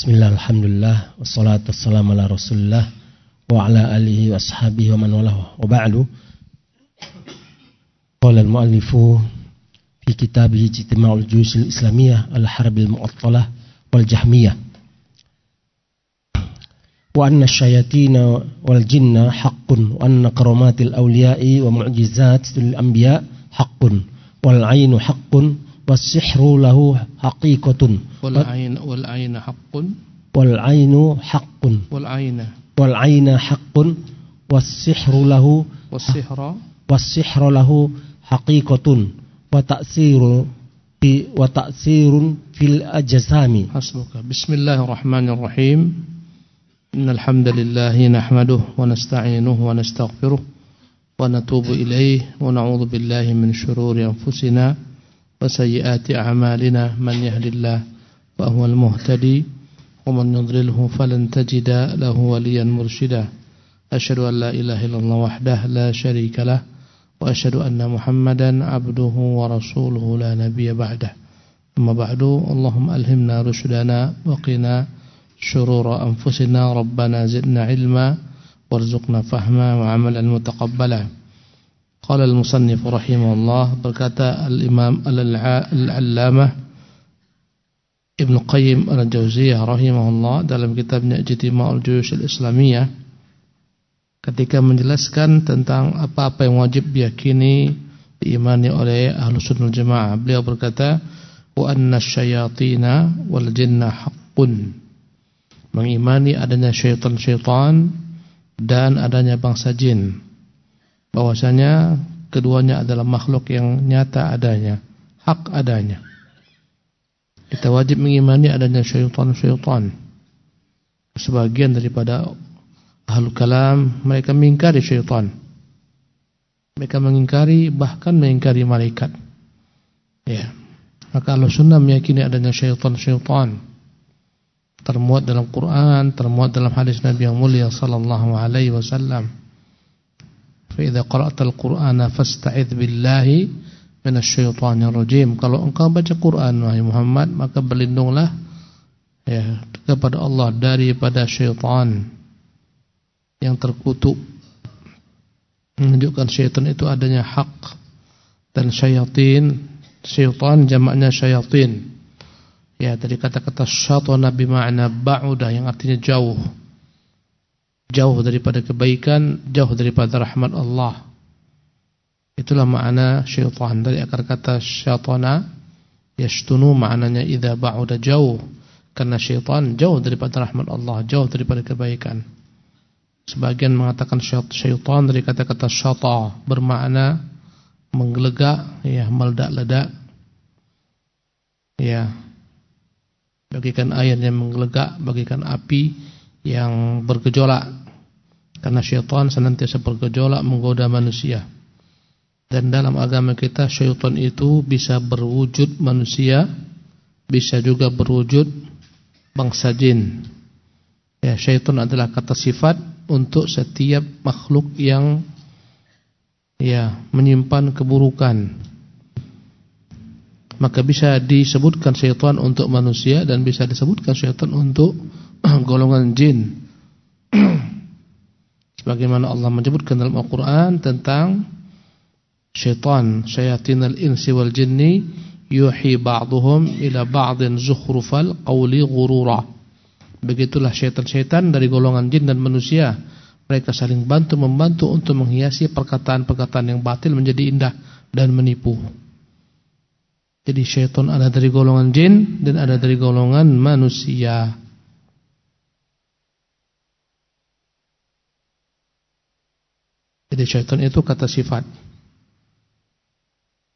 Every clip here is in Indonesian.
Bismillah, alhamdulillah, wassalatu wassalamu ala rasulullah wa ala alihi wa ashabihi wa man walahu wa ba'du Qala al-muallifu fi kitabihi Jitima'ul Juyus al-Islamiyah al-Harb al-Mu'attalah wal-Jahmiyah wa anna syayatina wal jinna haqqun wa anna karamatil awliya'i wa mu'jizatil anbiya haqqun wal ainu haqqun والسحر له حقيقة. والعين والعين حق. والعين حق. والعين. والعين حق. والسحر له والسحر. والسحر له حقيقة. وتأثير في وتأثير في الأجسام. حسبك. بسم الله الرحمن الرحيم. إن الحمد لله نحمده ونستعينه ونستغفره ونتوب إليه ونعوذ بالله من شرور أنفسنا وسيئات أعمالنا من يهد الله فهو المهتدي ومن يضلله فلن تجد له وليا مرشدا. أشهد أن لا إله إلا الله وحده لا شريك له وأشهد أن محمدا عبده ورسوله لا نبي بعده. أما بعد اللهم ألهمنا رشدنا وقنا شرور أنفسنا ربنا زدنا علما وارزقنا فهما وعملا متقبلا. Qala al-musannif rahimahullah berkata al-Imam al-Allamah Ibn Qayyim al-Jauziyah rahimahullah dalam kitabnya Ijtima'ul Juyush al-Islamiyah ketika menjelaskan tentang apa-apa yang wajib diyakini diimani oleh ahlu sunnah jamaah. Beliau berkata wa anna syayatina wal jinna haqqun. Mengimani adanya syaitan-syaitan dan adanya bangsa jin bahwasanya keduanya adalah makhluk yang nyata adanya, hak adanya. Kita wajib mengimani adanya syaitan-syaitan. Sebagian daripada ahlu kalam mereka mengingkari syaitan. Mereka mengingkari bahkan mengingkari malaikat. Ya. Maka Allah sunnah meyakini adanya syaitan-syaitan. Termuat dalam Quran, termuat dalam hadis Nabi yang mulia sallallahu alaihi wasallam. Fa'idha qara'tal Qur'ana fasta'idh billahi minasyaitonir rajim. Kalau engkau baca Quran wahai Muhammad, maka berlindunglah ya kepada Allah daripada syaitan yang terkutuk. Menunjukkan syaitan itu adanya hak dan syayatin, syaitan jamaknya syayatin. Ya, dari kata-kata syaitana bima'na ba'udah yang artinya jauh jauh daripada kebaikan, jauh daripada rahmat Allah. Itulah makna syaitan dari akar kata syaitana yashtunu maknanya idza ba'uda jauh karena syaitan jauh daripada rahmat Allah, jauh daripada kebaikan. Sebagian mengatakan syaitan dari kata-kata syata bermakna menggelegak, ya meledak-ledak. Ya. Bagikan air yang menggelegak, bagikan api yang bergejolak karena syaitan senantiasa bergejolak menggoda manusia. Dan dalam agama kita syaitan itu bisa berwujud manusia, bisa juga berwujud bangsa jin. Ya, syaitan adalah kata sifat untuk setiap makhluk yang ya menyimpan keburukan. Maka bisa disebutkan syaitan untuk manusia dan bisa disebutkan syaitan untuk golongan jin. Sebagaimana Allah menyebutkan dalam Al-Quran tentang syaitan, al insi wal jinni yuhi ba'duhum ila ba'din zukhrufal qawli ghurura. Begitulah syaitan-syaitan dari golongan jin dan manusia. Mereka saling bantu-membantu untuk menghiasi perkataan-perkataan yang batil menjadi indah dan menipu. Jadi syaitan ada dari golongan jin dan ada dari golongan manusia. Jadi syaitan itu kata sifat.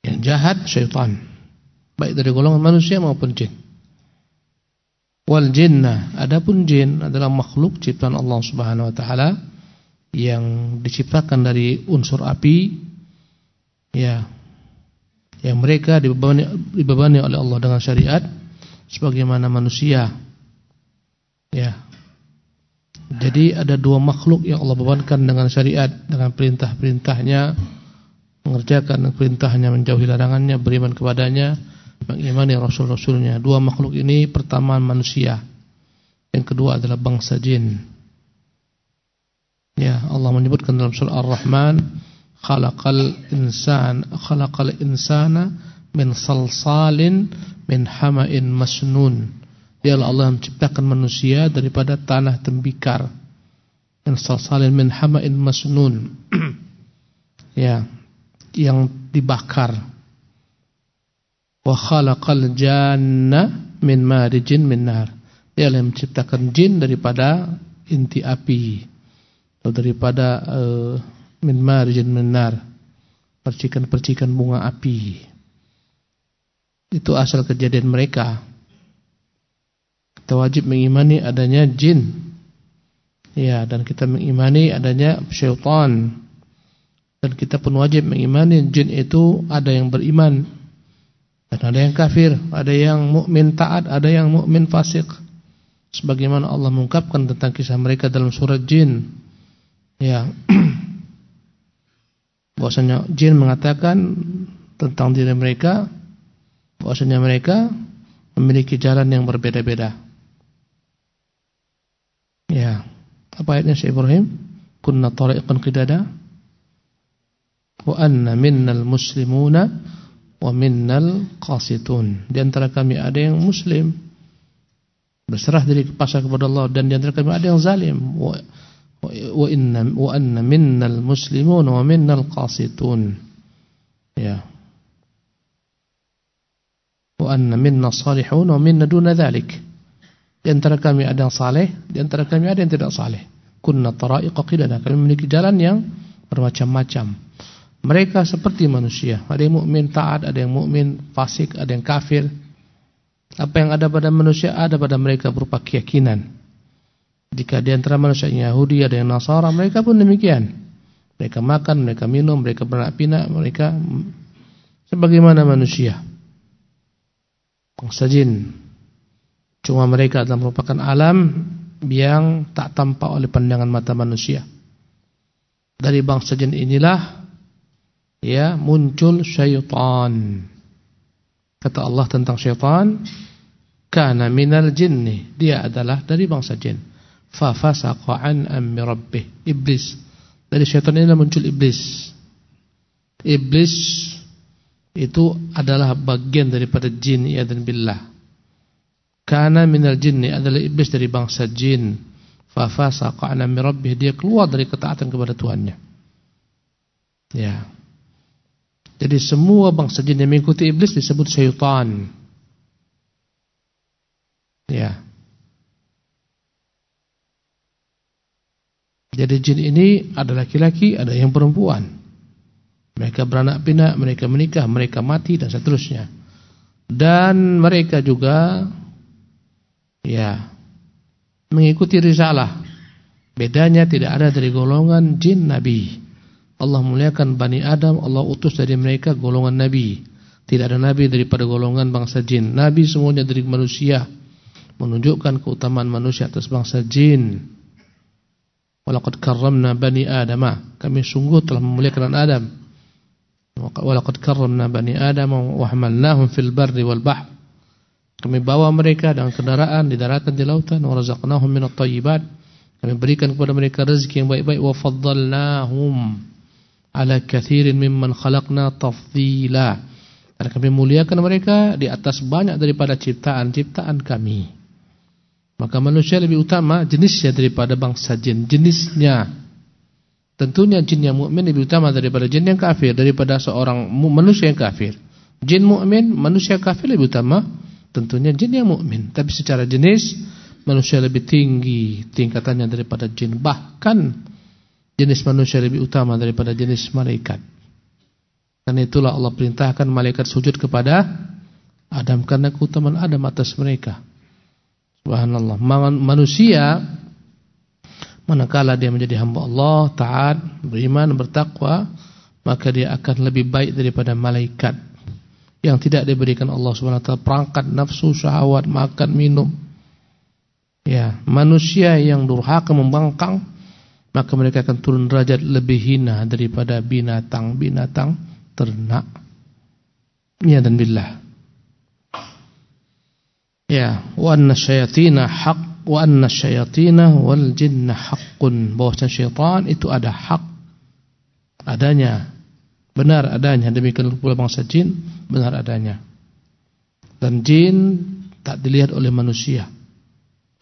Yang jahat syaitan. Baik dari golongan manusia maupun jin. Wal jinnah, adapun jin adalah makhluk ciptaan Allah Subhanahu wa taala yang diciptakan dari unsur api ya yang mereka dibebani, dibebani oleh Allah dengan syariat sebagaimana manusia ya jadi ada dua makhluk yang Allah bebankan dengan syariat, dengan perintah-perintahnya, mengerjakan perintahnya, menjauhi larangannya, beriman kepadanya, mengimani rasul-rasulnya. Dua makhluk ini pertama manusia. Yang kedua adalah bangsa jin. Ya, Allah menyebutkan dalam surah Ar-Rahman, khalaqal insan khalaqal insana min salsalin min hama'in masnun. Dialah Allah yang menciptakan manusia daripada tanah tembikar. Min salsalin min hama'in masnun. ya, yang dibakar. Wa khalaqal janna min marijin min nar. Dialah yang menciptakan jin daripada inti api atau daripada uh, min marjin menar percikan-percikan bunga api itu asal kejadian mereka kita wajib mengimani adanya jin ya dan kita mengimani adanya syaitan dan kita pun wajib mengimani jin itu ada yang beriman dan ada yang kafir ada yang mukmin taat ada yang mukmin fasik sebagaimana Allah mengungkapkan tentang kisah mereka dalam surat jin Ya. Bahwasanya jin mengatakan tentang diri mereka bahwasanya mereka memiliki jalan yang berbeda-beda. Ya. Apa ayatnya Syekh Ibrahim? Kunna tariqan qidada. Wa anna minnal muslimuna wa minnal qasitun. Di antara kami ada yang muslim. Berserah diri pasrah kepada Allah. Dan di antara kami ada yang zalim. Wa inna wa anna minnal muslimun wa minnal qasitun. Ya. Wa anna minna salihun wa minna duna dhalik di antara kami ada yang saleh di antara kami ada yang tidak saleh kunna tara'iqa qidana kami memiliki jalan yang bermacam-macam mereka seperti manusia ada yang mukmin taat ada yang mukmin fasik ada yang kafir apa yang ada pada manusia ada pada mereka berupa keyakinan jika di antara manusia Yahudi ada yang Nasara, mereka pun demikian. Mereka makan, mereka minum, mereka beranak pinak, mereka sebagaimana manusia. Bangsa jin. Cuma mereka adalah merupakan alam yang tak tampak oleh pandangan mata manusia. Dari bangsa jin inilah ya muncul syaitan. Kata Allah tentang syaitan, kana minal jinni. Dia adalah dari bangsa jin fafasaqa an amri rabbih iblis dari syaitan ini muncul iblis iblis itu adalah bagian daripada jin ya dan billah kana minal jinni adalah iblis dari bangsa jin. Fafasaqa an amri rabbih dia keluar dari ketaatan kepada Tuhannya. Ya. Jadi semua bangsa jin yang mengikuti iblis disebut syaitan. Ya. Jadi jin ini ada laki-laki, ada yang perempuan. Mereka beranak pinak, mereka menikah, mereka mati dan seterusnya. Dan mereka juga ya mengikuti risalah. Bedanya tidak ada dari golongan jin nabi. Allah muliakan Bani Adam, Allah utus dari mereka golongan nabi. Tidak ada nabi daripada golongan bangsa jin. Nabi semuanya dari manusia. Menunjukkan keutamaan manusia atas bangsa jin. Walaqad karramna bani Adam. Kami sungguh telah memuliakan Adam. Walaqad karramna bani Adam wa hamalnahum fil barri wal bahr. Kami bawa mereka dengan kendaraan di daratan di lautan wa razaqnahum minat thayyibat. Kami berikan kepada mereka rezeki yang baik-baik wa faddalnahum ala katsirin mimman khalaqna tafdhila. Dan kami muliakan mereka di atas banyak daripada ciptaan-ciptaan kami. Maka manusia lebih utama jenisnya daripada bangsa jin. Jenisnya. Tentunya jin yang mukmin lebih utama daripada jin yang kafir. Daripada seorang manusia yang kafir. Jin mukmin, manusia kafir lebih utama. Tentunya jin yang mukmin. Tapi secara jenis, manusia lebih tinggi tingkatannya daripada jin. Bahkan jenis manusia lebih utama daripada jenis malaikat. Karena itulah Allah perintahkan malaikat sujud kepada Adam. Karena keutamaan Adam atas mereka. Subhanallah. Manusia manakala dia menjadi hamba Allah, taat, beriman, bertakwa, maka dia akan lebih baik daripada malaikat yang tidak diberikan Allah Subhanahu wa taala perangkat nafsu, syahwat, makan, minum. Ya, manusia yang durhaka membangkang maka mereka akan turun derajat lebih hina daripada binatang-binatang ternak. Ya dan billah. Ya, wa anna syayatina haq wa anna syayatina wal jinna haqqun bahwa syaitan itu ada hak adanya benar adanya demikian pula bangsa jin benar adanya. Dan jin tak dilihat oleh manusia.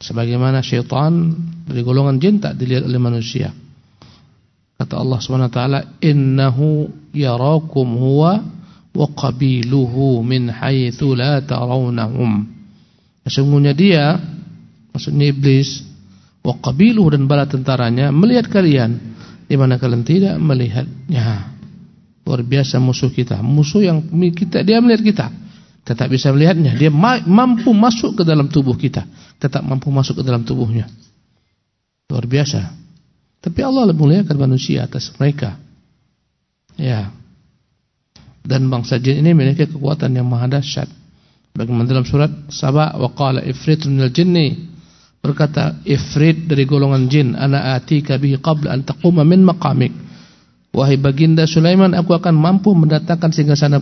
Sebagaimana syaitan dari golongan jin tak dilihat oleh manusia. Kata Allah Subhanahu wa taala innahu yarakum huwa wa qabiluhu min haitsu la tarawnahum sesungguhnya dia maksudnya iblis wa qabiluhu dan bala tentaranya melihat kalian di mana kalian tidak melihatnya luar biasa musuh kita. Musuh yang kita dia melihat kita. Tetap bisa melihatnya. Dia mampu masuk ke dalam tubuh kita. Tetap mampu masuk ke dalam tubuhnya. Luar biasa. Tapi Allah lebih muliakan manusia atas mereka. Ya. Dan bangsa jin ini memiliki kekuatan yang maha dahsyat. Bagaimana dalam surat Saba wa qala ifritun minal jinni. Berkata Ifrit dari golongan jin, "Ana atika bihi qabla an taquma min maqamik." Wahai baginda Sulaiman, aku akan mampu mendatangkan sana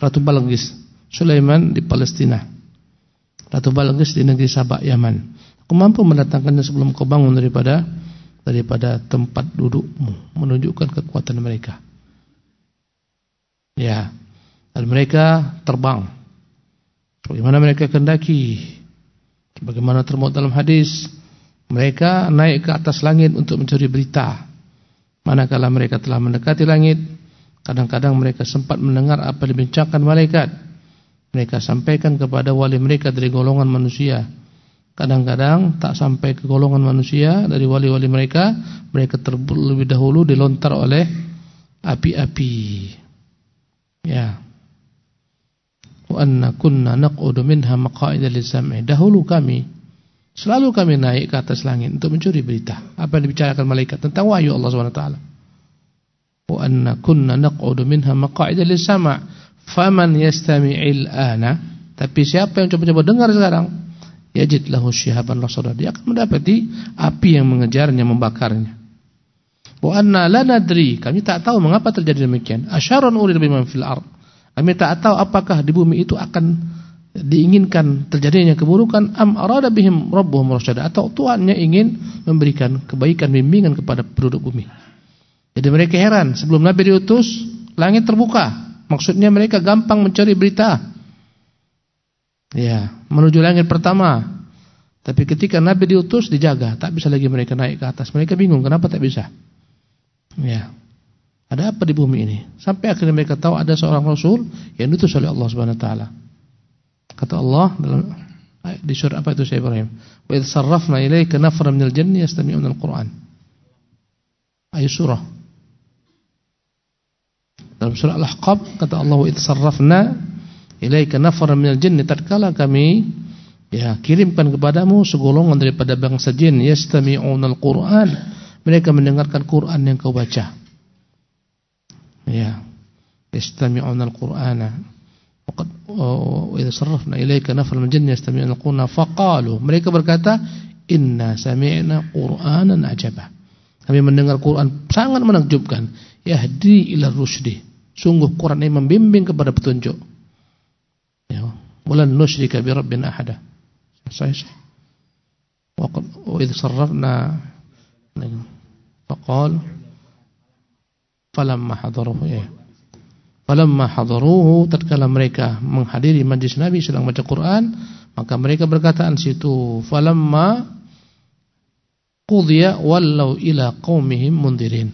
Ratu Balqis. Sulaiman di Palestina. Ratu Balqis di negeri Sabak, Yaman. Aku mampu mendatangkannya sebelum kau bangun daripada daripada tempat dudukmu, menunjukkan kekuatan mereka. Ya. Dan mereka terbang. Bagaimana mereka kendaki Bagaimana termuat dalam hadis, mereka naik ke atas langit untuk mencuri berita. Manakala mereka telah mendekati langit, kadang-kadang mereka sempat mendengar apa dibincangkan malaikat. Mereka sampaikan kepada wali mereka dari golongan manusia. Kadang-kadang tak sampai ke golongan manusia dari wali-wali mereka, mereka terlebih dahulu dilontar oleh api-api. Ya wa anna kunna naq'udu minha maq'ida lis-sam'i. Dahulu kami selalu kami naik ke atas langit untuk mencuri berita. Apa yang dibicarakan malaikat? Tentang wahyu Allah Subhanahu wa anna kunna naq'udu minha maq'ida lis-sam' faman yastami'il ana. Tapi siapa yang coba-coba dengar sekarang? Yajid lahu syihaban rasada dia akan mendapati api yang mengejarnya membakarnya. Wa anna la nadri kami tak tahu mengapa terjadi demikian. Asyarun urid biman fil ardh kami tak tahu apakah di bumi itu akan diinginkan terjadinya keburukan am arada bihim rabbuhum rasyada atau Tuhannya ingin memberikan kebaikan bimbingan kepada penduduk bumi. Jadi mereka heran, sebelum Nabi diutus, langit terbuka. Maksudnya mereka gampang mencari berita. Ya, menuju langit pertama. Tapi ketika Nabi diutus dijaga, tak bisa lagi mereka naik ke atas. Mereka bingung kenapa tak bisa. Ya. Ada apa di bumi ini? Sampai akhirnya mereka tahu ada seorang rasul yang diutus oleh Allah Subhanahu wa taala. Kata Allah dalam di surah apa itu Syekh Ibrahim? Wa idz sarrafna ilaika nafran minal jinni yastami'una al-Qur'an. Ayat surah. Dalam surah Al-Ahqaf kata Allah wa idz sarrafna ilaika nafran minal jinni tatkala kami ya kirimkan kepadamu segolongan daripada bangsa jin yastami'una al-Qur'an. Mereka mendengarkan Quran yang kau baca. Ya. Yastami'una al-Qur'ana. Waqad wa idza sarrafna ilayka nafar min jinni yastami'una al-Qur'ana faqalu mereka berkata inna sami'na Qur'anan ajaba. Kami mendengar Quran sangat menakjubkan. Yahdi ila rusdi. Sungguh Quran ini membimbing kepada petunjuk. Ya. Nusyrika bi ahada. Sahih. Wa idza sarrafna faqalu falamma hadaruhu ya. Falamma hadaruhu tatkala mereka menghadiri majlis Nabi sedang baca Quran, maka mereka berkataan situ falamma qudiya wallau ila qaumihim mundirin.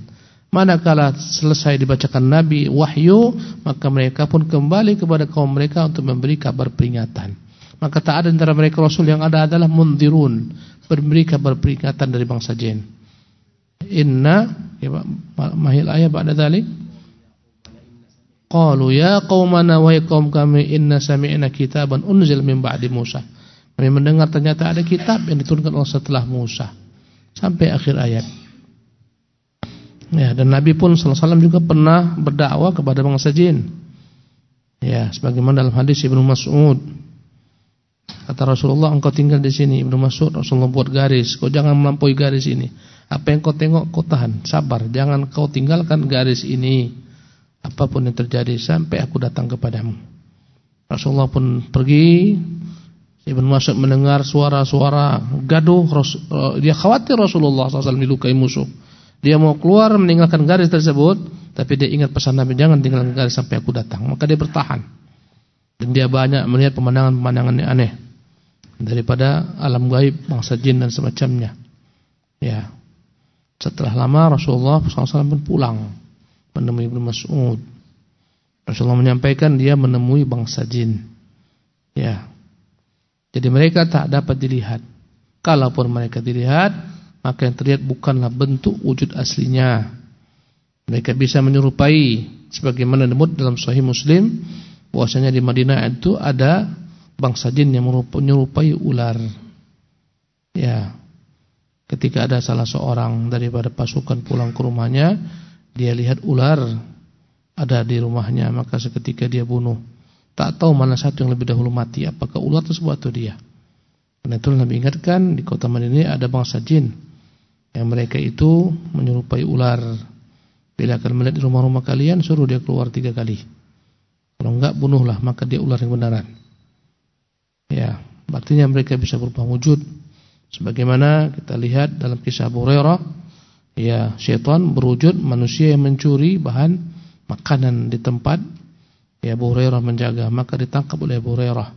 Manakala selesai dibacakan Nabi wahyu, maka mereka pun kembali kepada kaum mereka untuk memberi kabar peringatan. Maka tak ada antara mereka Rasul yang ada adalah mundirun, memberi kabar peringatan dari bangsa jin. Inna ya mahil ayat ba'da dzalik Qalu ya qaumana wa qaum kami inna sami'na kitaban unzil min ba'di Musa. Kami mendengar ternyata ada kitab yang diturunkan Allah setelah Musa. Sampai akhir ayat. Ya, dan Nabi pun sallallahu alaihi juga pernah berdakwah kepada bangsa jin. Ya, sebagaimana dalam hadis Ibnu Mas'ud. Kata Rasulullah, engkau tinggal di sini Ibnu Mas'ud, Rasulullah buat garis, kau jangan melampaui garis ini. Apa yang kau tengok kau tahan, sabar, jangan kau tinggalkan garis ini. Apa pun yang terjadi sampai aku datang kepadamu. Rasulullah pun pergi Ibn Mas'ud mendengar suara-suara gaduh, eh, dia khawatir Rasulullah SAW dilukai musuh. Dia mau keluar meninggalkan garis tersebut, tapi dia ingat pesan Nabi jangan tinggalkan garis sampai aku datang. Maka dia bertahan. Dan dia banyak melihat pemandangan-pemandangan yang aneh daripada alam gaib, bangsa jin dan semacamnya. Ya. Setelah lama Rasulullah SAW pun pulang menemui Ibn Mas'ud. Rasulullah menyampaikan dia menemui bangsa jin. Ya. Jadi mereka tak dapat dilihat. Kalaupun mereka dilihat, maka yang terlihat bukanlah bentuk wujud aslinya. Mereka bisa menyerupai sebagaimana disebut dalam Sahih Muslim bahwasanya di Madinah itu ada bangsa jin yang menyerupai ular. Ya. Ketika ada salah seorang daripada pasukan pulang ke rumahnya, dia lihat ular ada di rumahnya, maka seketika dia bunuh. Tak tahu mana satu yang lebih dahulu mati, apakah ular tersebut atau dia. Karena itu Nabi ingatkan di kota Madinah ada bangsa jin yang mereka itu menyerupai ular. Bila akan melihat di rumah-rumah kalian, suruh dia keluar tiga kali. Kalau enggak bunuhlah, maka dia ular yang benaran. Ya, artinya mereka bisa berubah wujud. Sebagaimana kita lihat dalam kisah Abu Hurairah, ya syaitan berwujud manusia yang mencuri bahan makanan di tempat Ya Abu Hurairah menjaga, maka ditangkap oleh Abu Hurairah.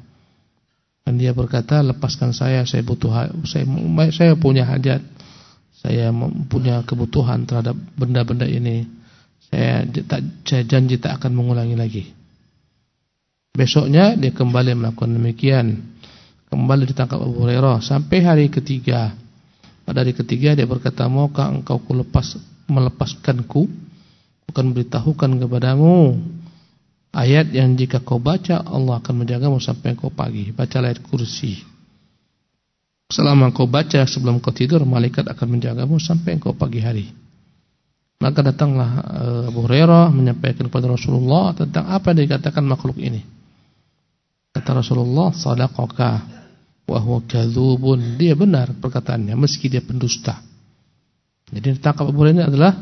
Dan dia berkata, "Lepaskan saya, saya butuh saya saya punya hajat. Saya punya kebutuhan terhadap benda-benda ini. Saya saya janji tak akan mengulangi lagi." Besoknya dia kembali melakukan demikian. Kembali ditangkap Abu Hurairah sampai hari ketiga. Pada hari ketiga dia berkata, "Maukah engkau kulepas melepaskanku? Bukan beritahukan kepadamu Ayat yang jika kau baca Allah akan menjagamu sampai kau pagi. Baca ayat kursi. Selama kau baca sebelum kau tidur, malaikat akan menjagamu sampai kau pagi hari. Maka datanglah eh, Abu Hurairah menyampaikan kepada Rasulullah tentang apa yang dikatakan makhluk ini. Kata Rasulullah, "Sadaqaka wa huwa kadzubun." Dia benar perkataannya meski dia pendusta. Jadi ditangkap Abu Hurairah adalah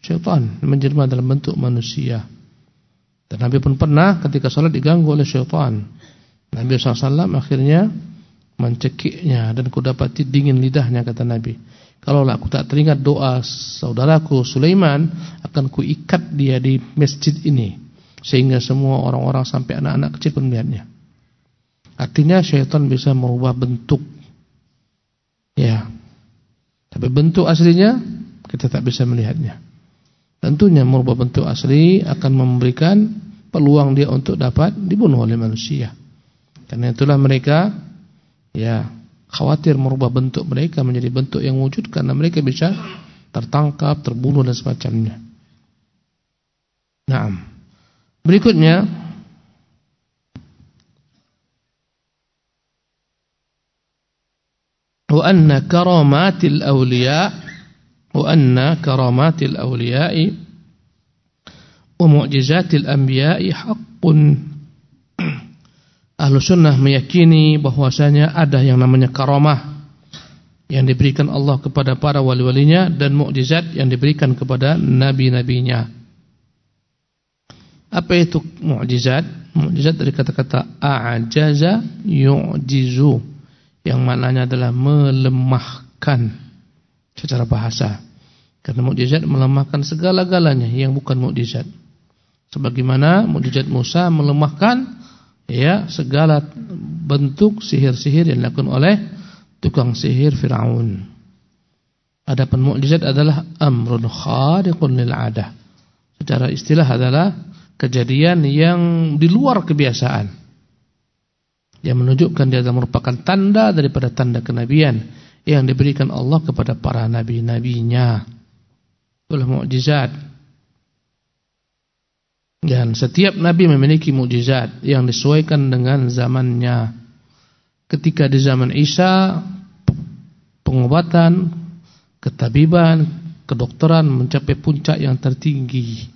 syaitan menjelma dalam bentuk manusia. Dan Nabi pun pernah ketika sholat diganggu oleh syaitan. Nabi SAW akhirnya mencekiknya dan kudapati dingin lidahnya kata Nabi. Kalau aku tak teringat doa saudaraku Sulaiman akan kuikat dia di masjid ini sehingga semua orang-orang sampai anak-anak kecil pun melihatnya. Artinya syaitan bisa merubah bentuk. Ya. Tapi bentuk aslinya kita tak bisa melihatnya. Tentunya merubah bentuk asli akan memberikan peluang dia untuk dapat dibunuh oleh manusia. Karena itulah mereka ya khawatir merubah bentuk mereka menjadi bentuk yang wujud karena mereka bisa tertangkap, terbunuh dan semacamnya. Nah, berikutnya wa anna karamatil awliya wa anna karamatil awliya wa mu'jizatil anbiya'i haqqun Ahlu sunnah meyakini bahwasanya ada yang namanya karamah yang diberikan Allah kepada para wali-walinya dan mukjizat yang diberikan kepada nabi-nabinya. Apa itu mukjizat? Mukjizat dari kata-kata a'jaza yu'jizu yang maknanya adalah melemahkan secara bahasa. Karena mukjizat melemahkan segala-galanya yang bukan mukjizat. Sebagaimana mukjizat Musa melemahkan ya segala bentuk sihir-sihir yang dilakukan oleh tukang sihir Firaun. Adapun mukjizat adalah amrun khariqun lil 'adah. Secara istilah adalah kejadian yang di luar kebiasaan. Yang menunjukkan dia merupakan tanda daripada tanda kenabian yang diberikan Allah kepada para nabi-nabinya itulah mukjizat. Dan setiap nabi memiliki mukjizat yang disesuaikan dengan zamannya. Ketika di zaman Isa pengobatan, ketabiban, kedokteran mencapai puncak yang tertinggi.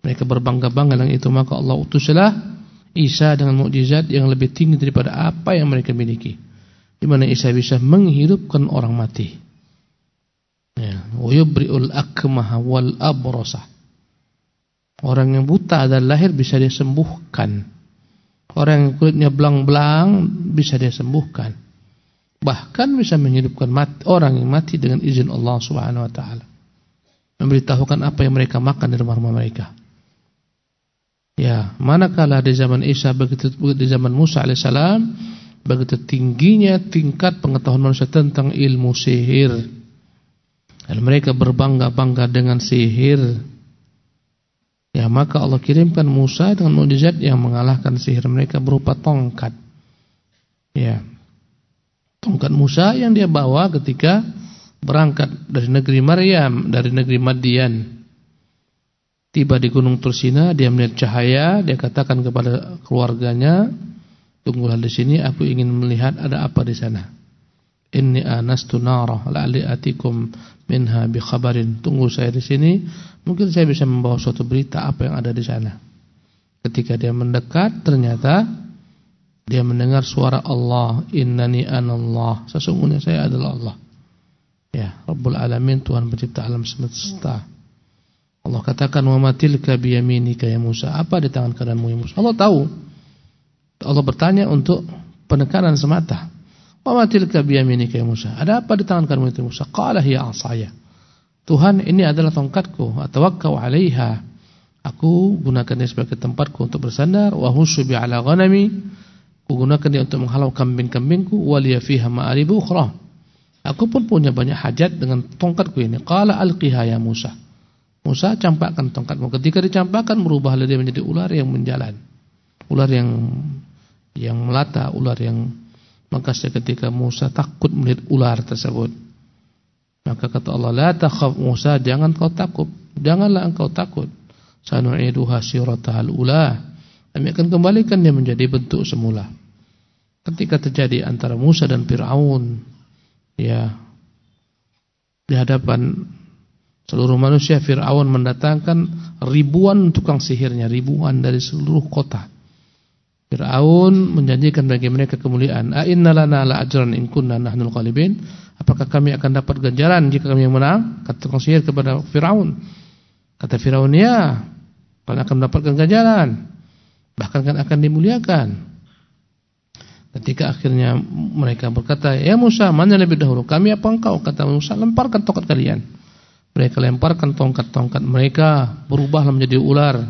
Mereka berbangga-bangga dengan itu maka Allah utuslah Isa dengan mukjizat yang lebih tinggi daripada apa yang mereka miliki. Di mana Isa bisa menghidupkan orang mati. Ya, wa yubri'ul akmah wal abrasa. Orang yang buta dan lahir bisa disembuhkan. Orang yang kulitnya belang-belang bisa dia sembuhkan. Bahkan bisa menghidupkan mati, orang yang mati dengan izin Allah Subhanahu wa taala. Memberitahukan apa yang mereka makan di rumah-rumah mereka. Ya, manakala di zaman Isa begitu di zaman Musa alaihissalam begitu tingginya tingkat pengetahuan manusia tentang ilmu sihir. Dan mereka berbangga-bangga dengan sihir. Ya, maka Allah kirimkan Musa dengan mukjizat yang mengalahkan sihir mereka berupa tongkat. Ya. Tongkat Musa yang dia bawa ketika berangkat dari negeri Maryam, dari negeri Madian. Tiba di Gunung Tursina, dia melihat cahaya, dia katakan kepada keluarganya, "Tunggulah di sini, aku ingin melihat ada apa di sana." Inni anastu nara la'ali atikum minha bi khabarin. Tunggu saya di sini, mungkin saya bisa membawa suatu berita apa yang ada di sana. Ketika dia mendekat, ternyata dia mendengar suara Allah, "Innani anallah." Sesungguhnya saya adalah Allah. Ya, Rabbul Alamin, Tuhan pencipta alam semesta. Katakan wa matilka biyaminika ya Musa. Apa di tangan kananmu ya Musa? Allah tahu. Allah bertanya untuk penekanan semata. Wa matilka biyaminika ya Musa. Ada apa di tangan kananmu itu Musa? Qala hiya asaya. Tuhan ini adalah tongkatku. Atawakkau 'alaiha. Aku gunakannya sebagai tempatku untuk bersandar wa husbi 'ala ghanami. Aku gunakan dia untuk menghalau kambing-kambingku wa ma'aribu ukhra. Aku pun punya banyak hajat dengan tongkatku ini. Qala alqiha ya Musa. Musa campakkan tongkatmu. Ketika dicampakkan berubahlah dia menjadi ular yang menjalan. Ular yang yang melata, ular yang maka ketika Musa takut melihat ular tersebut. Maka kata Allah, "La Musa, jangan kau takut. Janganlah engkau takut. Sanu'iduha siratahal ula." Kami akan kembalikan dia menjadi bentuk semula. Ketika terjadi antara Musa dan Firaun, ya di hadapan Seluruh manusia Fir'aun mendatangkan ribuan tukang sihirnya, ribuan dari seluruh kota. Fir'aun menjanjikan bagi mereka kemuliaan. A inna lana la nahnul qalibin? Apakah kami akan dapat ganjaran jika kami menang? Kata tukang sihir kepada Fir'aun. Kata Fir'aun, ya, kalian akan mendapatkan ganjaran. Bahkan kan akan dimuliakan. Ketika akhirnya mereka berkata, ya Musa, mana lebih dahulu? Kami apa engkau? Kata Musa, lemparkan tongkat kalian. Mereka lemparkan tongkat-tongkat mereka berubahlah menjadi ular.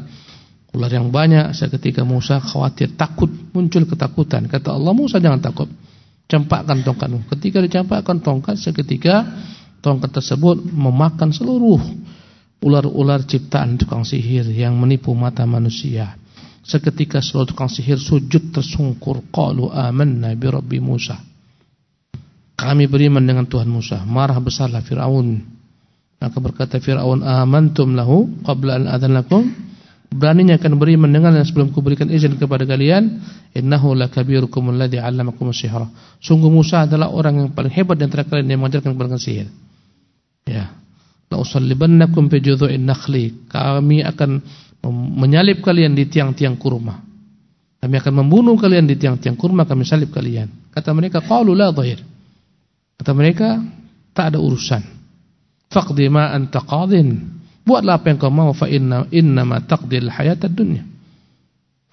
Ular yang banyak. Seketika Musa khawatir, takut, muncul ketakutan. Kata Allah, Musa jangan takut. Campakkan tongkatmu. Ketika dicampakkan tongkat, seketika tongkat tersebut memakan seluruh ular-ular ciptaan tukang sihir yang menipu mata manusia. Seketika seluruh tukang sihir sujud tersungkur. Qalu amanna bi Rabbi Musa. Kami beriman dengan Tuhan Musa. Marah besarlah Fir'aun. Maka berkata Fir'aun, "Amantum lahu qabla an lakum?" Beraninya akan beriman yang sebelum kuberikan izin kepada kalian. Innahu lakabirukum alladhi 'allamakum sihra. Sungguh Musa adalah orang yang paling hebat di antara kalian yang mengajarkan kepada sihir. Ya. La usallibannakum fi judhu'in nakhli. Kami akan menyalib kalian di tiang-tiang kurma. Kami akan membunuh kalian di tiang-tiang kurma, kami salib kalian. Kata mereka, qalu la dhahir. Kata mereka, tak ada urusan. Faqdi ma anta qadin. Buatlah apa yang kau mau fa inna innama taqdil hayatad dunya.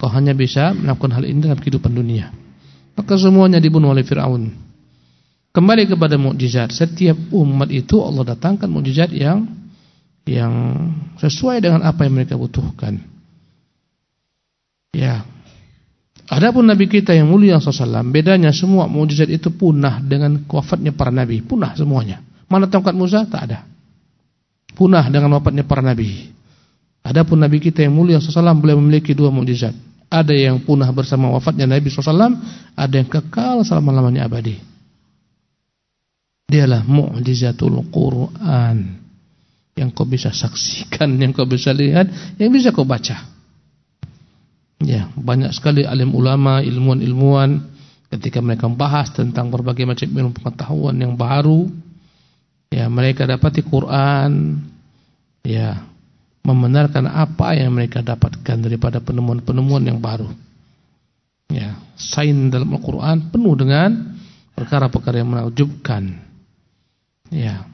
Kau hanya bisa melakukan hal ini dalam kehidupan dunia. Maka semuanya dibunuh oleh Firaun. Kembali kepada mukjizat. Setiap umat itu Allah datangkan mukjizat yang yang sesuai dengan apa yang mereka butuhkan. Ya. Adapun nabi kita yang mulia sallallahu bedanya semua mukjizat itu punah dengan wafatnya para nabi, punah semuanya. Mana tongkat Musa? Tak ada. Punah dengan wafatnya para nabi. Adapun nabi kita yang mulia sallallahu boleh memiliki dua mukjizat. Ada yang punah bersama wafatnya Nabi sallallahu ada yang kekal selama-lamanya abadi. Dialah mukjizatul Quran. Yang kau bisa saksikan, yang kau bisa lihat, yang bisa kau baca. Ya, banyak sekali alim ulama, ilmuwan-ilmuwan ketika mereka membahas tentang berbagai macam ilmu pengetahuan yang baru ya mereka dapati Quran ya membenarkan apa yang mereka dapatkan daripada penemuan-penemuan yang baru. Ya, sains dalam Al-Qur'an penuh dengan perkara-perkara yang menakjubkan. Ya.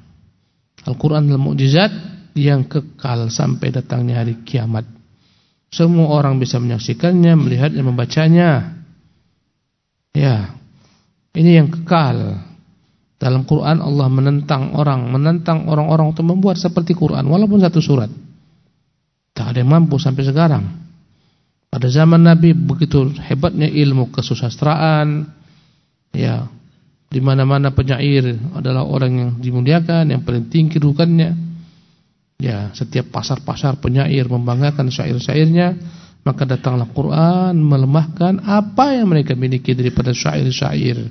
Al-Qur'an adalah mukjizat yang kekal sampai datangnya hari kiamat. Semua orang bisa menyaksikannya, melihatnya, membacanya. Ya. Ini yang kekal. Dalam Quran Allah menentang orang, menentang orang-orang untuk membuat seperti Quran walaupun satu surat. Tak ada yang mampu sampai sekarang. Pada zaman Nabi begitu hebatnya ilmu kesusastraan. Ya. Di mana-mana penyair adalah orang yang dimuliakan, yang paling tinggi rukannya. Ya, setiap pasar-pasar penyair membanggakan syair-syairnya, maka datanglah Quran melemahkan apa yang mereka miliki daripada syair-syair.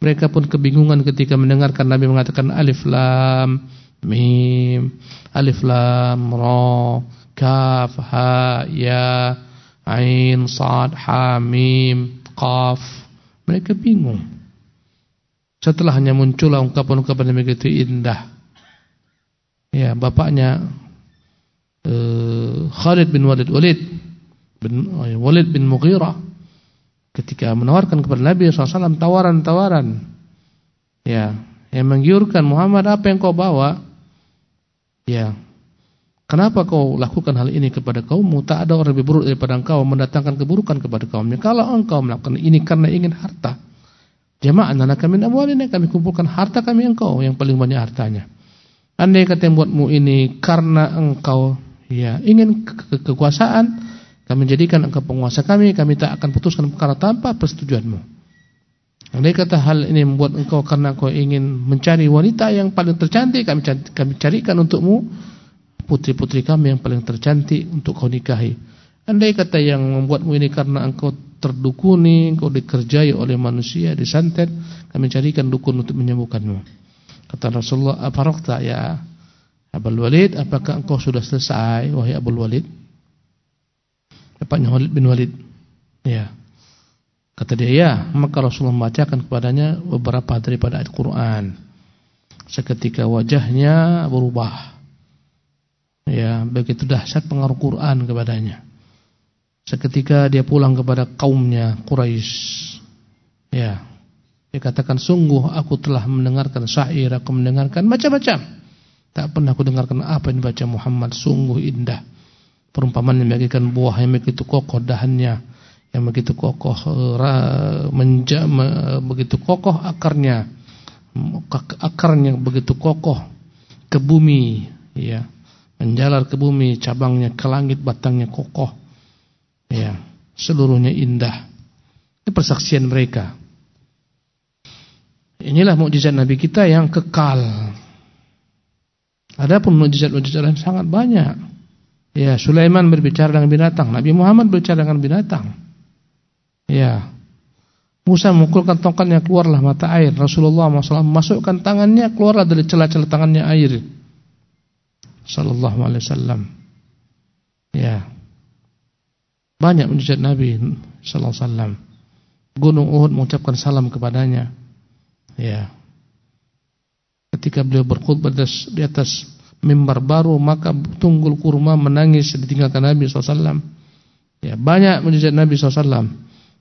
Mereka pun kebingungan ketika mendengarkan Nabi mengatakan alif lam mim, alif lam ra, kaf ha ya, ain sad ha mim, qaf. Mereka bingung. Setelah hanya muncul ungkapan-ungkapan yang begitu indah ya bapaknya uh, Khalid bin Walid Walid bin uh, Walid bin Mughirah ketika menawarkan kepada Nabi SAW tawaran-tawaran. Ya yang menggiurkan Muhammad apa yang kau bawa? Ya kenapa kau lakukan hal ini kepada kaummu? Tak ada orang lebih buruk daripada engkau mendatangkan keburukan kepada kaumnya. Kalau engkau melakukan ini karena ingin harta jama'an kami amwalina kami kumpulkan harta kami engkau yang paling banyak hartanya. Andai kata yang buatmu ini karena engkau ya ingin ke kekuasaan, kami jadikan engkau penguasa kami, kami tak akan putuskan perkara tanpa persetujuanmu. Andai kata hal ini membuat engkau karena engkau ingin mencari wanita yang paling tercantik, kami kami carikan untukmu putri-putri kami yang paling tercantik untuk kau nikahi. Andai kata yang membuatmu ini karena engkau terdukuni, engkau dikerjai oleh manusia, disantet, kami carikan dukun untuk menyembuhkanmu. Kata Rasulullah, "Afaraqta ya Abul Walid, apakah engkau sudah selesai wahai Abul Walid?" Bapaknya Walid bin Walid. Ya. Kata dia, "Ya." Maka Rasulullah membacakan kepadanya beberapa daripada ayat Quran. Seketika wajahnya berubah. Ya, begitu dahsyat pengaruh Quran kepadanya. Seketika dia pulang kepada kaumnya Quraisy. Ya, dia katakan sungguh aku telah mendengarkan syair, aku mendengarkan macam-macam. Tak pernah aku dengarkan apa yang dibaca Muhammad sungguh indah. Perumpamaan yang bagikan buah yang begitu kokoh dahannya, yang begitu kokoh menja, begitu kokoh akarnya, akarnya begitu kokoh ke bumi, ya, menjalar ke bumi, cabangnya ke langit, batangnya kokoh, ya, seluruhnya indah. Ini persaksian mereka. Inilah mukjizat Nabi kita yang kekal. Adapun mukjizat-mukjizat lain sangat banyak. Ya, Sulaiman berbicara dengan binatang, Nabi Muhammad berbicara dengan binatang. Ya. Musa memukulkan tongkatnya keluarlah mata air. Rasulullah SAW masukkan tangannya keluarlah dari celah-celah tangannya air. Sallallahu alaihi wasallam. Ya. Banyak mukjizat Nabi sallallahu alaihi wasallam. Gunung Uhud mengucapkan salam kepadanya. Ya. Ketika beliau berkhutbah di atas mimbar baru, maka tunggul kurma menangis ditinggalkan Nabi SAW. Ya, banyak mujizat Nabi SAW.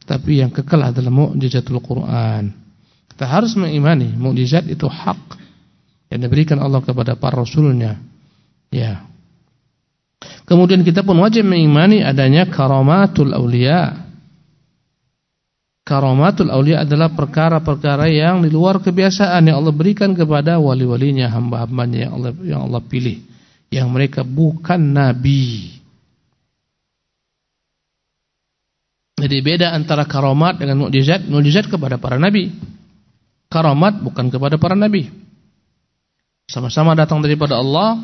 Tapi yang kekal adalah mujizatul Quran. Kita harus mengimani mujizat itu hak yang diberikan Allah kepada para rasulnya. Ya. Kemudian kita pun wajib mengimani adanya karamatul awliya Karamatul awliya adalah perkara-perkara yang di luar kebiasaan yang Allah berikan kepada wali-walinya, hamba-hambanya yang Allah yang Allah pilih, yang mereka bukan nabi. Jadi beda antara karamat dengan mukjizat. Mukjizat kepada para nabi. Karamat bukan kepada para nabi. Sama-sama datang daripada Allah.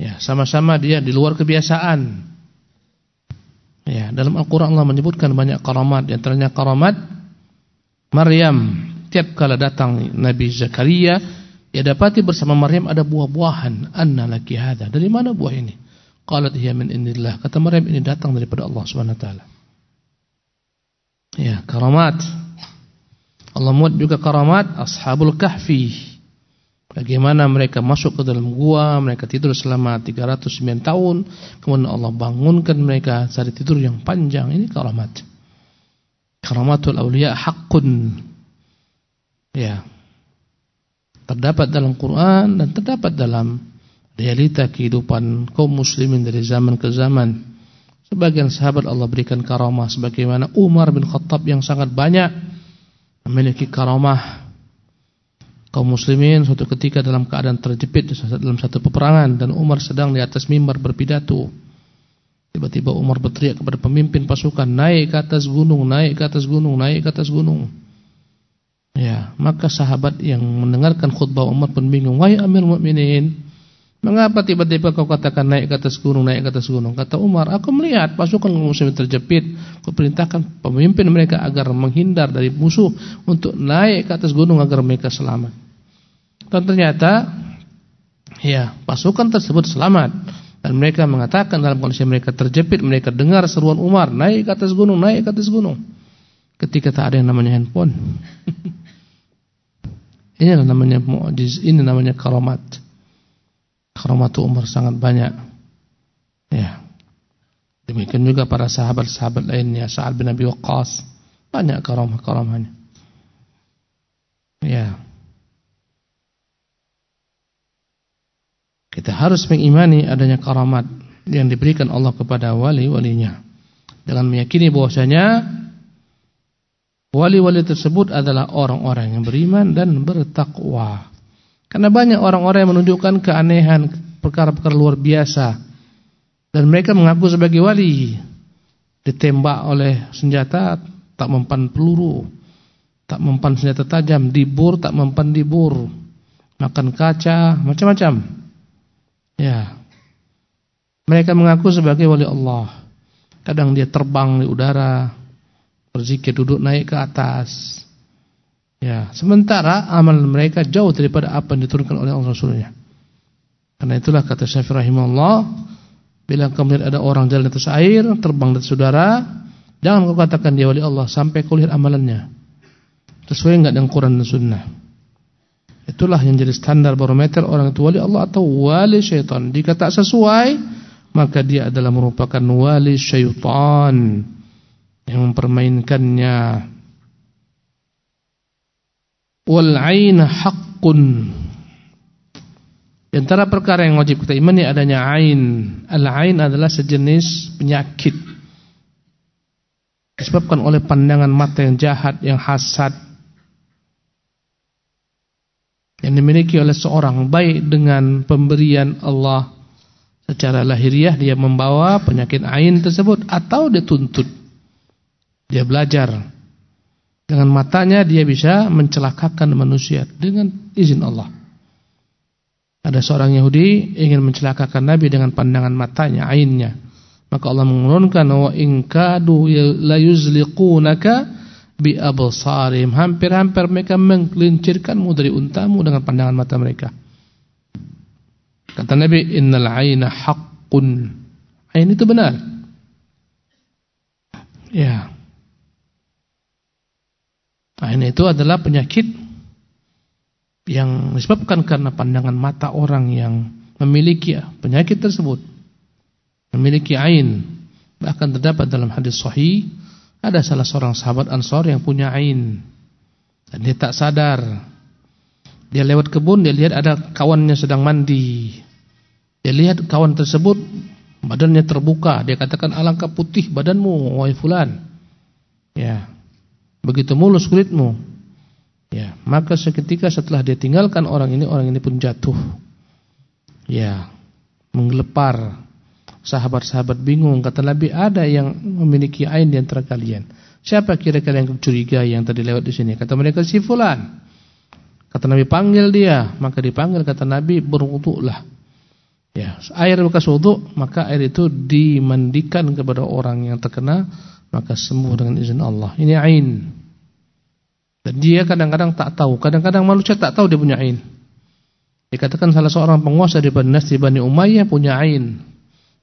Ya, sama-sama dia di luar kebiasaan. Ya, dalam Al-Qur'an Allah menyebutkan banyak karamat, di antaranya karamat Maryam. Tiap kala datang Nabi Zakaria, ia dapati bersama Maryam ada buah-buahan. Anna laki hadza? Dari mana buah ini? Qalat hiya min indillah. Kata Maryam ini datang daripada Allah Subhanahu wa taala. Ya, karamat. Allah muat juga karamat ashabul kahfi. Bagaimana mereka masuk ke dalam gua, mereka tidur selama 309 tahun, kemudian Allah bangunkan mereka dari tidur yang panjang. Ini karamat. Karamatul awliya haqqun. Ya. Terdapat dalam Quran dan terdapat dalam realita kehidupan kaum muslimin dari zaman ke zaman. Sebagian sahabat Allah berikan karamah sebagaimana Umar bin Khattab yang sangat banyak memiliki karamah. Kaum muslimin suatu ketika dalam keadaan terjepit dalam satu peperangan dan Umar sedang di atas mimbar berpidato. Tiba-tiba Umar berteriak kepada pemimpin pasukan, "Naik ke atas gunung, naik ke atas gunung, naik ke atas gunung." Ya, maka sahabat yang mendengarkan khutbah Umar pun bingung, "Wahai Amir Mukminin, mengapa tiba-tiba kau katakan naik ke atas gunung, naik ke atas gunung?" Kata Umar, "Aku melihat pasukan muslimin terjepit, aku perintahkan pemimpin mereka agar menghindar dari musuh untuk naik ke atas gunung agar mereka selamat." Dan ternyata ya, pasukan tersebut selamat. Dan mereka mengatakan dalam kondisi mereka terjepit, mereka dengar seruan Umar, naik ke atas gunung, naik ke atas gunung. Ketika tak ada yang namanya handphone. ini namanya mu'jiz, ini namanya karamat. Karamat Umar sangat banyak. Ya. Demikian juga para sahabat-sahabat lainnya, Sa'ad bin Abi Waqqas, banyak karamah-karamahnya. Ya. Kita harus mengimani adanya karamat yang diberikan Allah kepada wali-walinya. Dengan meyakini bahwasanya wali-wali tersebut adalah orang-orang yang beriman dan bertakwa. Karena banyak orang-orang yang menunjukkan keanehan perkara-perkara luar biasa dan mereka mengaku sebagai wali. Ditembak oleh senjata tak mempan peluru, tak mempan senjata tajam, dibur tak mempan dibur, makan kaca, macam-macam. Ya. Mereka mengaku sebagai wali Allah. Kadang dia terbang di udara, berzikir duduk naik ke atas. Ya, sementara amal mereka jauh daripada apa yang diturunkan oleh Allah Rasulnya. Karena itulah kata Syafi'i rahimahullah, bila kamu lihat ada orang jalan di atas air, terbang di atas udara, jangan kau katakan dia wali Allah sampai kau lihat amalannya. Sesuai enggak dengan Quran dan Sunnah. Itulah yang jadi standar barometer orang itu wali Allah atau wali syaitan. Jika tak sesuai, maka dia adalah merupakan wali syaitan yang mempermainkannya. Wal ain haqqun. Di antara perkara yang wajib kita imani adanya ain. Al-ain adalah sejenis penyakit disebabkan oleh pandangan mata yang jahat, yang hasad, yang dimiliki oleh seorang baik dengan pemberian Allah. Secara lahiriah dia membawa penyakit ain tersebut atau dia tuntut dia belajar. Dengan matanya dia bisa mencelakakan manusia dengan izin Allah. Ada seorang Yahudi ingin mencelakakan Nabi dengan pandangan matanya ainnya. Maka Allah menurunkan wa in kadu la yuzliqunaka bi absarim hampir-hampir mereka menggelincirkanmu dari untamu dengan pandangan mata mereka. Kata Nabi innal aina haqqun. Ain itu benar. Ya. Ain itu adalah penyakit yang disebabkan karena pandangan mata orang yang memiliki penyakit tersebut memiliki ain. Bahkan terdapat dalam hadis sahih ada salah seorang sahabat Ansor yang punya ain. Dan dia tak sadar. Dia lewat kebun, dia lihat ada kawannya sedang mandi. Dia lihat kawan tersebut badannya terbuka. Dia katakan alangkah putih badanmu, wahai fulan. Ya. Begitu mulus kulitmu. Ya, maka seketika setelah dia tinggalkan orang ini, orang ini pun jatuh. Ya, menggelepar Sahabat-sahabat bingung kata Nabi ada yang memiliki ain di antara kalian. Siapa kira-kira yang curiga yang tadi lewat di sini? Kata mereka si fulan. Kata Nabi panggil dia, maka dipanggil kata Nabi berwuduklah. Ya, air bekas wudu, maka air itu dimandikan kepada orang yang terkena, maka sembuh dengan izin Allah. Ini ain. Dan dia kadang-kadang tak tahu, kadang-kadang manusia tak tahu dia punya ain. Dikatakan salah seorang penguasa di Bani Umayyah punya ain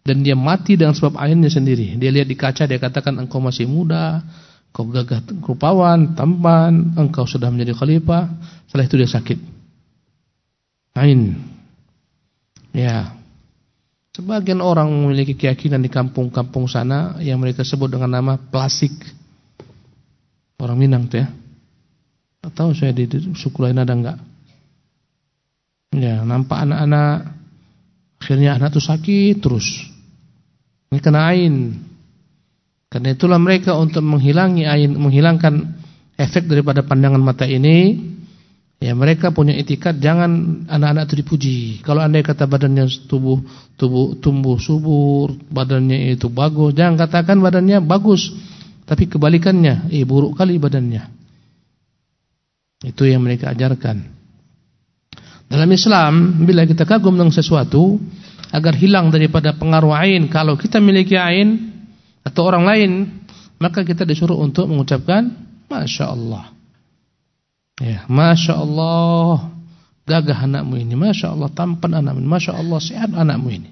dan dia mati dengan sebab ainnya sendiri. Dia lihat di kaca dia katakan engkau masih muda, engkau gagah rupawan, tampan, engkau sudah menjadi khalifah. Setelah itu dia sakit. Ain. Ya. Sebagian orang memiliki keyakinan di kampung-kampung sana yang mereka sebut dengan nama plasik. Orang Minang tuh ya. Atau saya di suku lain ada enggak? Ya, nampak anak-anak akhirnya anak itu sakit terus. Ini kena ain. Karena itulah mereka untuk menghilangi ain, menghilangkan efek daripada pandangan mata ini, ya mereka punya etikat jangan anak-anak itu dipuji. Kalau andai kata badannya tubuh tubuh tumbuh subur, badannya itu bagus, jangan katakan badannya bagus, tapi kebalikannya, eh buruk kali badannya. Itu yang mereka ajarkan. Dalam Islam, bila kita kagum dengan sesuatu, agar hilang daripada pengaruh ain, kalau kita miliki ain, atau orang lain, maka kita disuruh untuk mengucapkan Masya Allah. Ya, Masya Allah, gagah anakmu ini. Masya Allah, tampan anakmu ini. Masya Allah, sehat anakmu ini.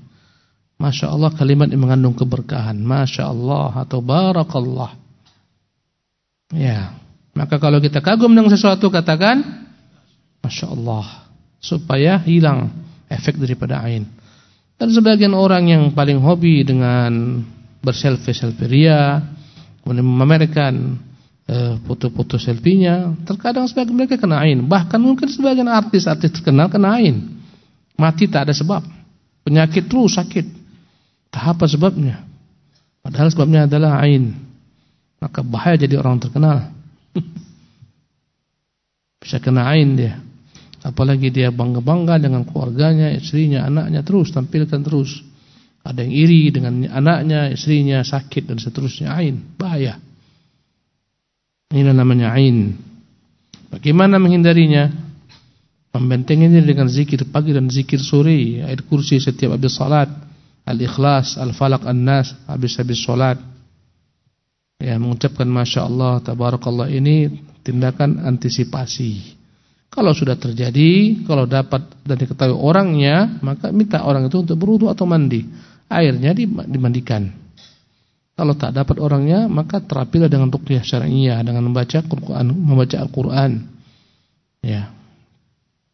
Masya Allah, kalimat yang mengandung keberkahan. Masya Allah atau Barakallah. Ya, maka kalau kita kagum dengan sesuatu, katakan Masya Allah. Supaya hilang efek daripada ain. Dan sebagian orang yang paling hobi dengan berselfie-selfie ria, kemudian memamerkan eh, foto-foto uh, selfie-nya, terkadang sebagian mereka kena ain. Bahkan mungkin sebagian artis-artis terkenal kena ain. Mati tak ada sebab. Penyakit terus sakit. Tak apa sebabnya. Padahal sebabnya adalah ain. Maka bahaya jadi orang terkenal. Bisa kena ain dia. Apalagi dia bangga-bangga dengan keluarganya, istrinya, anaknya terus tampilkan terus. Ada yang iri dengan anaknya, istrinya sakit dan seterusnya. Ain, bahaya. Ini namanya ain. Bagaimana menghindarinya? Membentenginya dengan zikir pagi dan zikir sore, ayat kursi setiap habis salat, al-ikhlas, al-falaq, an-nas habis-habis salat. Ya, mengucapkan masya Allah, tabarakallah ini tindakan antisipasi. Kalau sudah terjadi, kalau dapat dan diketahui orangnya, maka minta orang itu untuk berwudu atau mandi airnya dimandikan. Kalau tak dapat orangnya, maka terapilah dengan ruqyah syar'iyyah dengan membaca Al-Qur'an, membaca Al-Qur'an. Ya.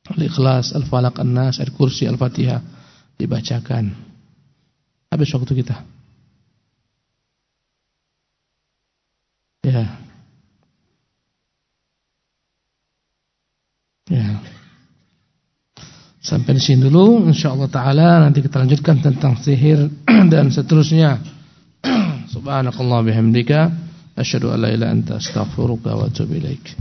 Al-Ikhlas, Al-Falaq, An-Nas, Al-Kursi, Al-Fatihah dibacakan. Habis waktu kita. Ya. Ya. Sampai di sini dulu insyaallah taala nanti kita lanjutkan tentang sihir dan seterusnya. Subhanakallah bihamdika asyhadu an la ilaha illa anta astaghfiruka wa atubu ilaik.